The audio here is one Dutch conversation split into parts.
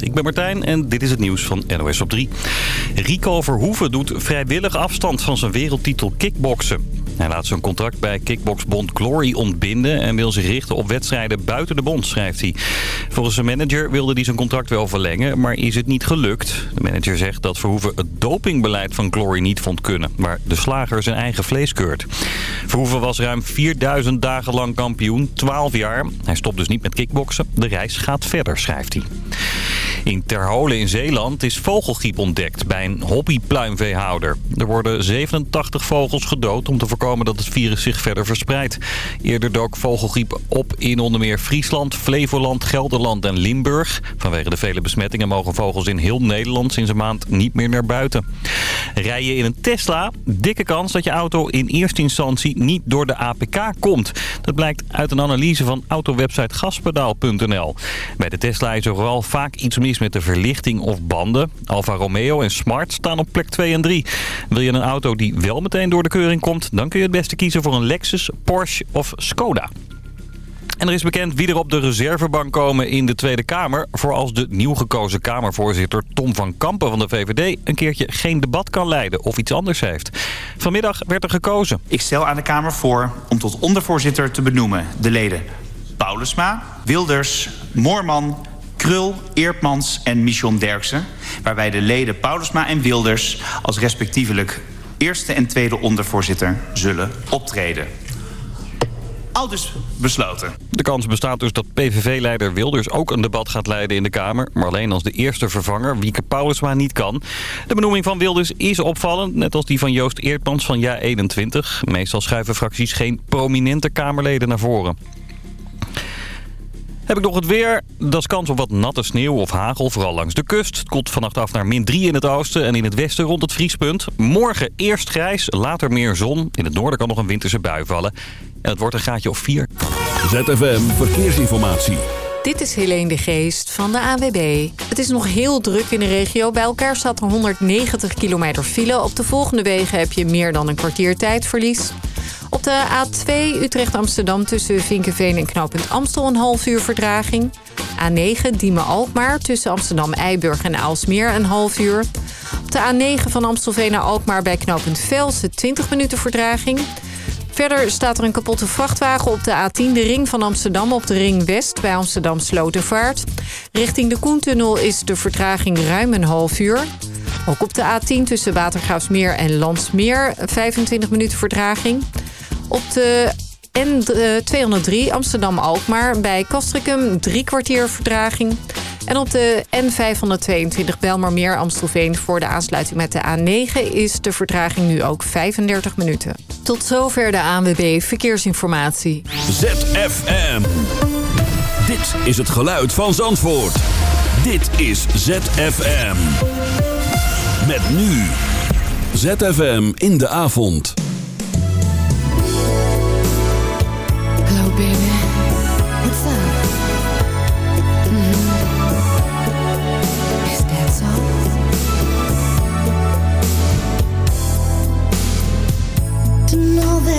Ik ben Martijn en dit is het nieuws van NOS op 3. Rico Verhoeven doet vrijwillig afstand van zijn wereldtitel kickboksen. Hij laat zijn contract bij kickboxbond Glory ontbinden en wil zich richten op wedstrijden buiten de bond, schrijft hij. Volgens zijn manager wilde hij zijn contract wel verlengen, maar is het niet gelukt. De manager zegt dat Verhoeven het dopingbeleid van Glory niet vond kunnen, waar de slager zijn eigen vlees keurt. Verhoeven was ruim 4000 dagen lang kampioen, 12 jaar. Hij stopt dus niet met kickboksen. De reis gaat verder, schrijft hij. In Terholen in Zeeland is vogelgriep ontdekt bij een hobbypluimveehouder. Er worden 87 vogels gedood om te voorkomen dat het virus zich verder verspreidt. Eerder dook vogelgriep op in onder meer Friesland, Flevoland, Gelderland en Limburg. Vanwege de vele besmettingen mogen vogels in heel Nederland sinds een maand niet meer naar buiten. Rij je in een Tesla? Dikke kans dat je auto in eerste instantie niet door de APK komt. Dat blijkt uit een analyse van autowebsite gaspedaal.nl. Bij de Tesla is er vooral vaak iets mis met de verlichting of banden. Alfa Romeo en Smart staan op plek 2 en 3. Wil je een auto die wel meteen door de keuring komt... dan kun je het beste kiezen voor een Lexus, Porsche of Skoda. En er is bekend wie er op de reservebank komen in de Tweede Kamer... voor als de nieuw gekozen Kamervoorzitter Tom van Kampen van de VVD... een keertje geen debat kan leiden of iets anders heeft. Vanmiddag werd er gekozen. Ik stel aan de Kamer voor om tot ondervoorzitter te benoemen de leden... Paulusma, Wilders, Moorman, Krul, Eertmans en Michon Derksen... waarbij de leden Paulusma en Wilders als respectievelijk eerste en tweede ondervoorzitter zullen optreden. Al dus besloten. De kans bestaat dus dat PVV-leider Wilders ook een debat gaat leiden in de Kamer. Maar alleen als de eerste vervanger, Wieke Paulusma, niet kan. De benoeming van Wilders is opvallend, net als die van Joost Eertmans van JA21. Meestal schuiven fracties geen prominente Kamerleden naar voren. Heb ik nog het weer. Dat is kans op wat natte sneeuw of hagel, vooral langs de kust. Het koelt vannacht af naar min 3 in het oosten en in het westen rond het vriespunt. Morgen eerst grijs, later meer zon. In het noorden kan nog een winterse bui vallen. En het wordt een gaatje of 4. ZFM Verkeersinformatie. Dit is Helene de Geest van de AWB. Het is nog heel druk in de regio. Bij elkaar staat er 190 kilometer file. Op de volgende wegen heb je meer dan een kwartier tijdverlies. Op de A2 Utrecht-Amsterdam tussen Vinkenveen en knooppunt Amstel een half uur verdraging. A9 Diemen-Alkmaar tussen Amsterdam-Eiburg en Aalsmeer een half uur. Op de A9 van Amstelveen naar Alkmaar bij knooppunt Velsen 20 minuten verdraging. Verder staat er een kapotte vrachtwagen op de A10, de ring van Amsterdam... op de ring West bij Amsterdam Slotervaart. Richting de Koentunnel is de vertraging ruim een half uur. Ook op de A10 tussen Watergraafsmeer en Landsmeer 25 minuten vertraging. Op de N203 Amsterdam-Alkmaar bij Castricum drie kwartier vertraging. En op de N522 Belmarmeer Amstelveen voor de aansluiting met de A9 is de vertraging nu ook 35 minuten. Tot zover de ANWB Verkeersinformatie. ZFM. Dit is het geluid van Zandvoort. Dit is ZFM. Met nu. ZFM in de avond.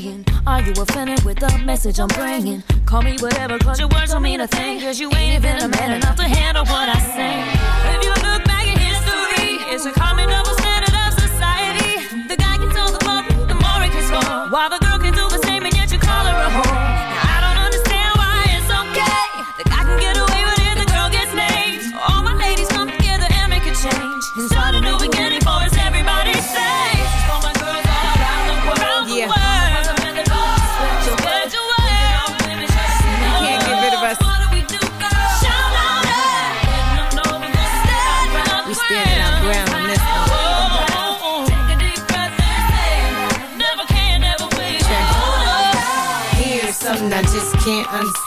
Saying. Are you offended with the message I'm bringing? Call me whatever, cause your words don't mean a thing. Cause you ain't even a man enough to handle what I say. If you look back at history, it's a common double standard of society. The guy can tell the more, the more he can score. While the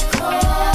Cold.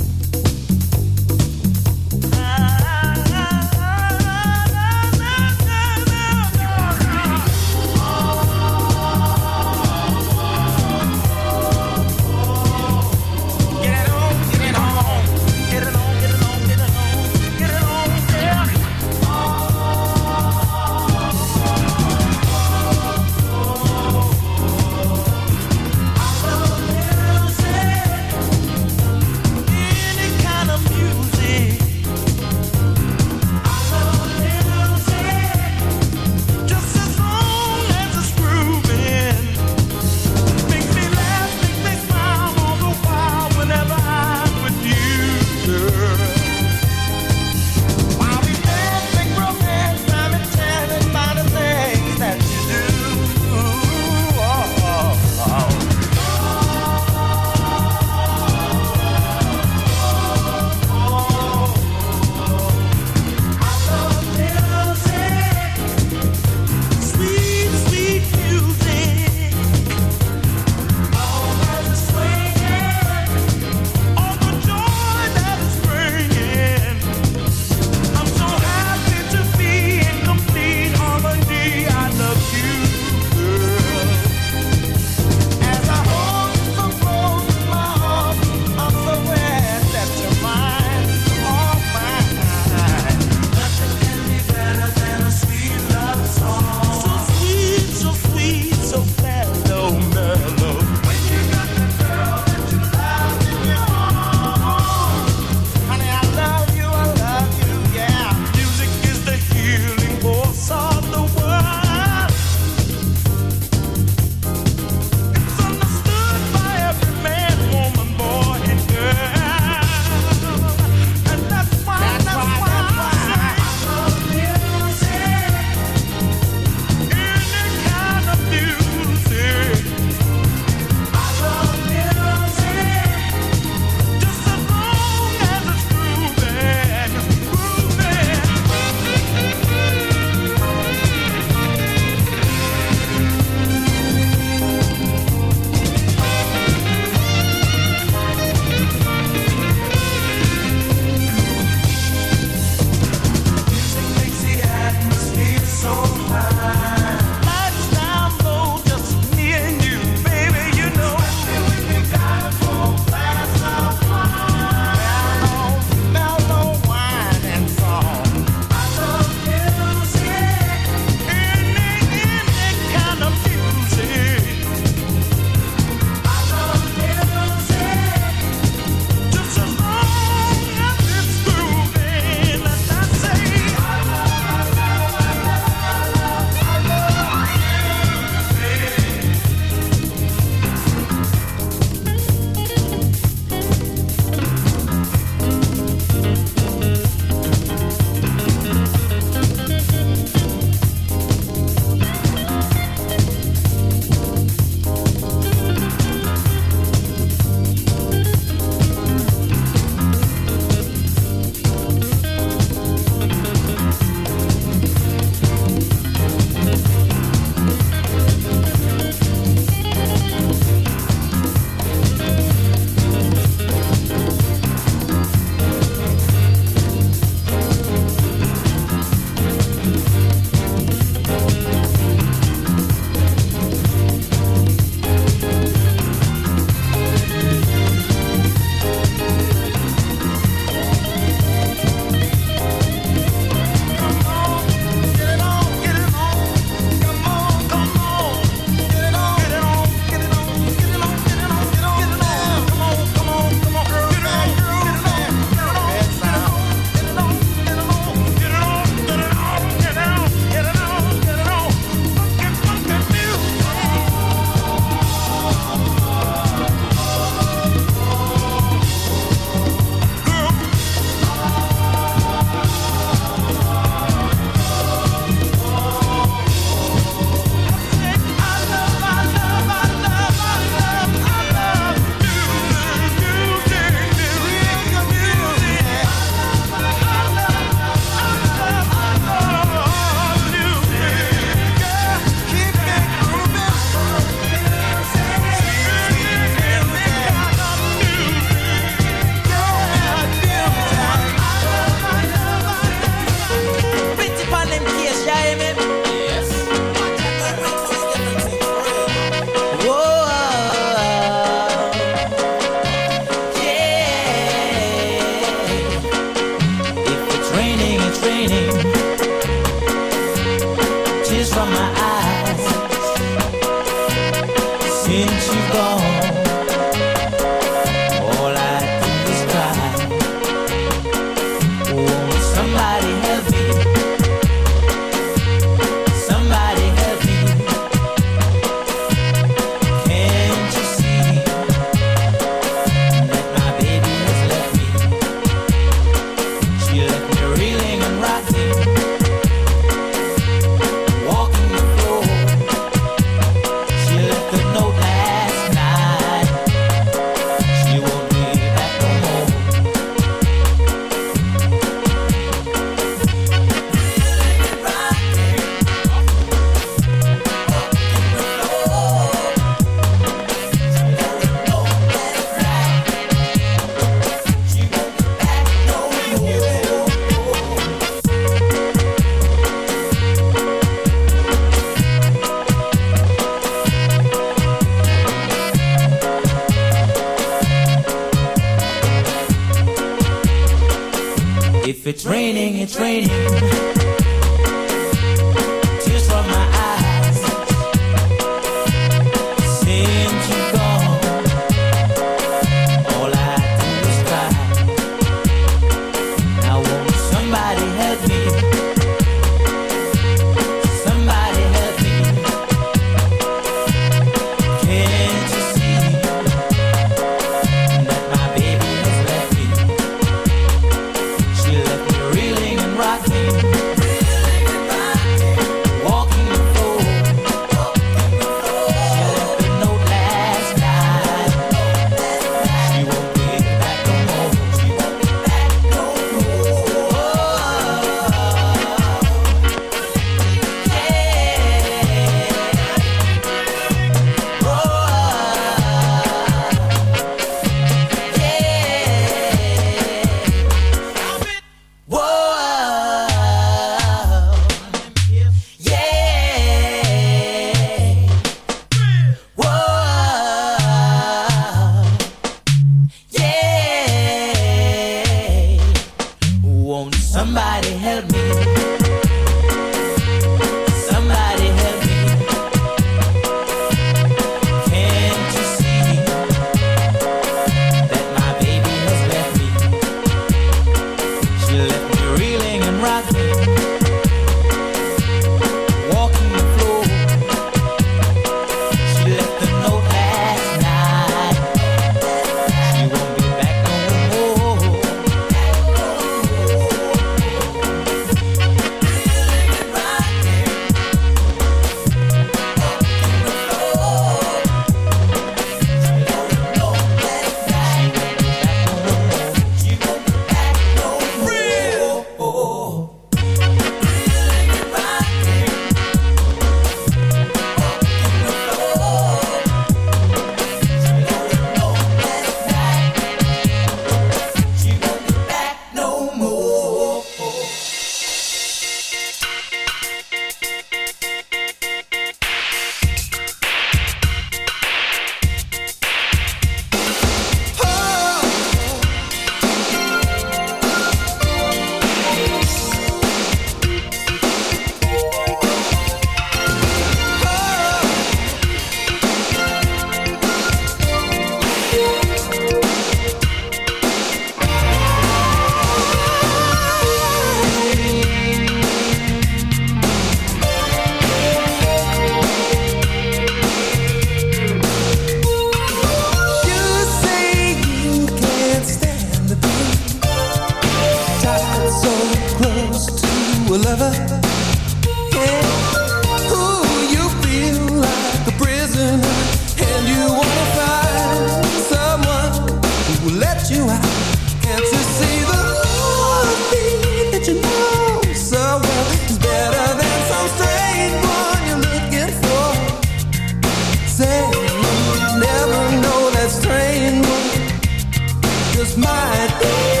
I think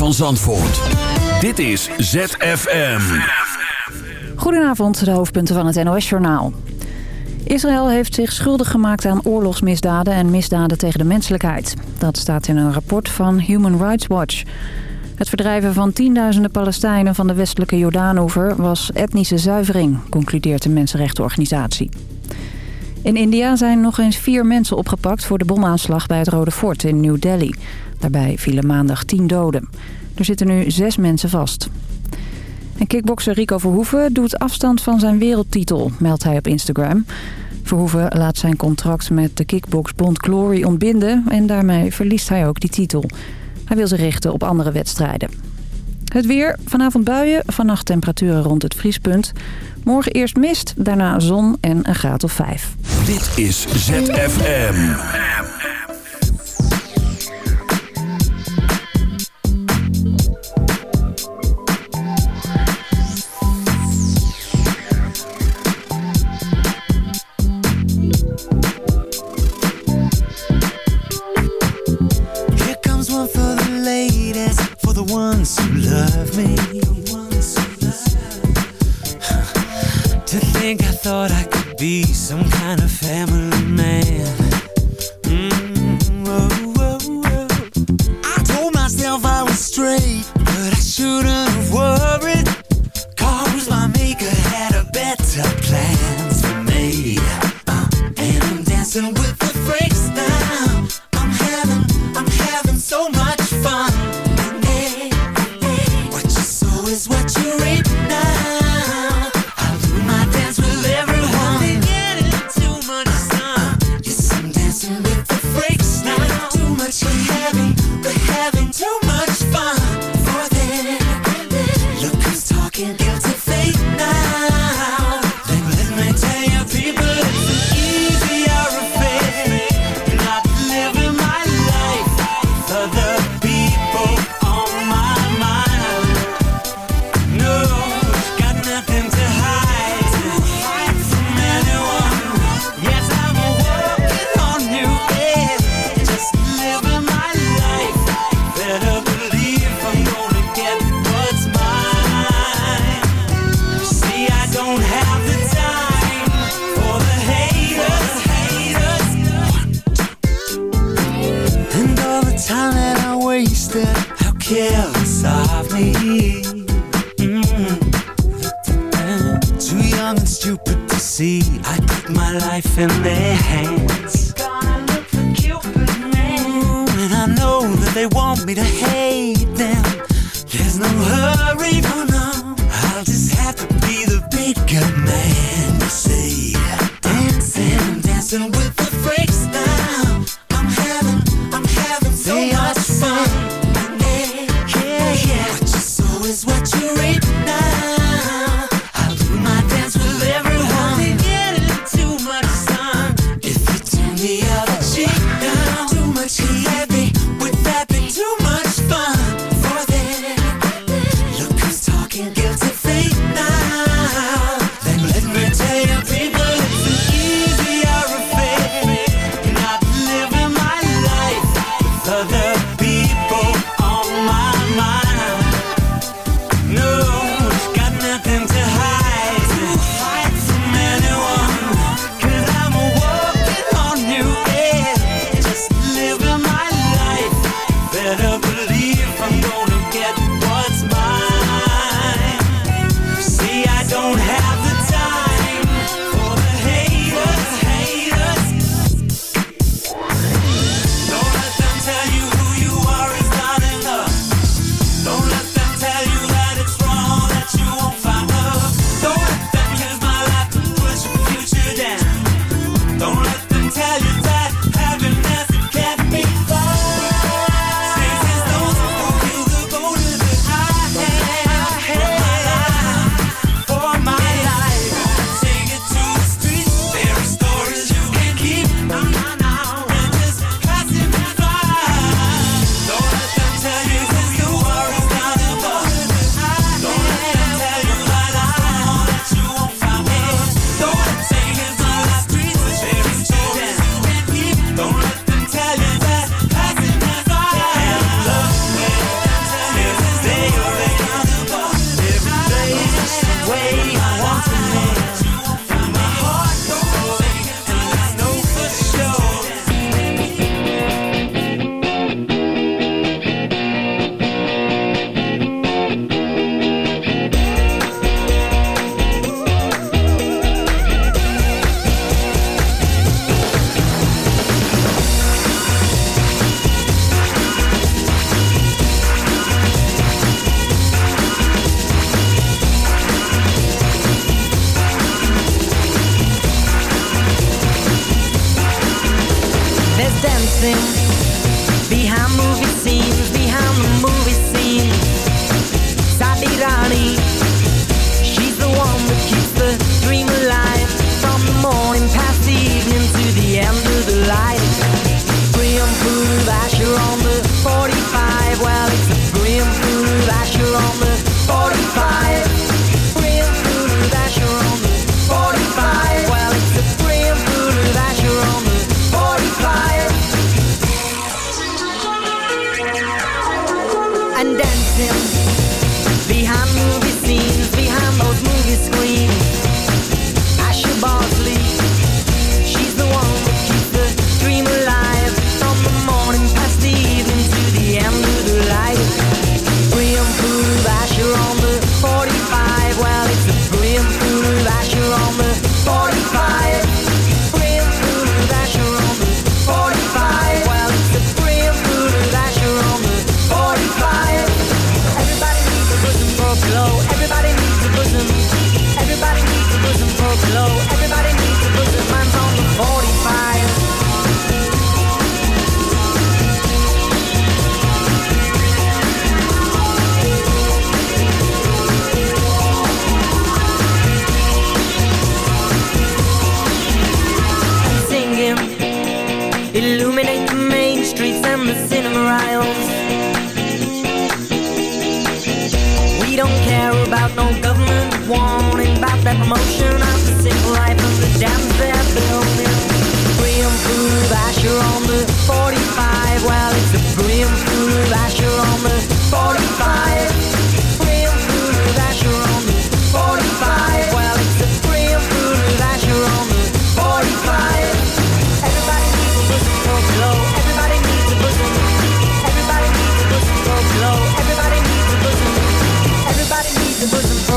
van Zandvoort. Dit is ZFM. Goedenavond, de hoofdpunten van het NOS-journaal. Israël heeft zich schuldig gemaakt aan oorlogsmisdaden en misdaden tegen de menselijkheid. Dat staat in een rapport van Human Rights Watch. Het verdrijven van tienduizenden Palestijnen van de westelijke Jordaanoever was etnische zuivering, concludeert de mensenrechtenorganisatie. In India zijn nog eens vier mensen opgepakt voor de bomaanslag bij het Rode Fort in New Delhi. Daarbij vielen maandag tien doden. Er zitten nu zes mensen vast. En kickbokser Rico Verhoeven doet afstand van zijn wereldtitel, meldt hij op Instagram. Verhoeven laat zijn contract met de kickboxbond Glory ontbinden en daarmee verliest hij ook die titel. Hij wil zich richten op andere wedstrijden. Het weer, vanavond buien, vannacht temperaturen rond het vriespunt. Morgen eerst mist, daarna zon en een graad of vijf. Dit is ZFM. The ones who love me. To think I thought I could be some kind of family man. Mm, whoa, whoa, whoa. I told myself I was straight, but I shouldn't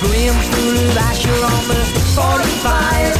Fleeing through the ash, you're almost fortified.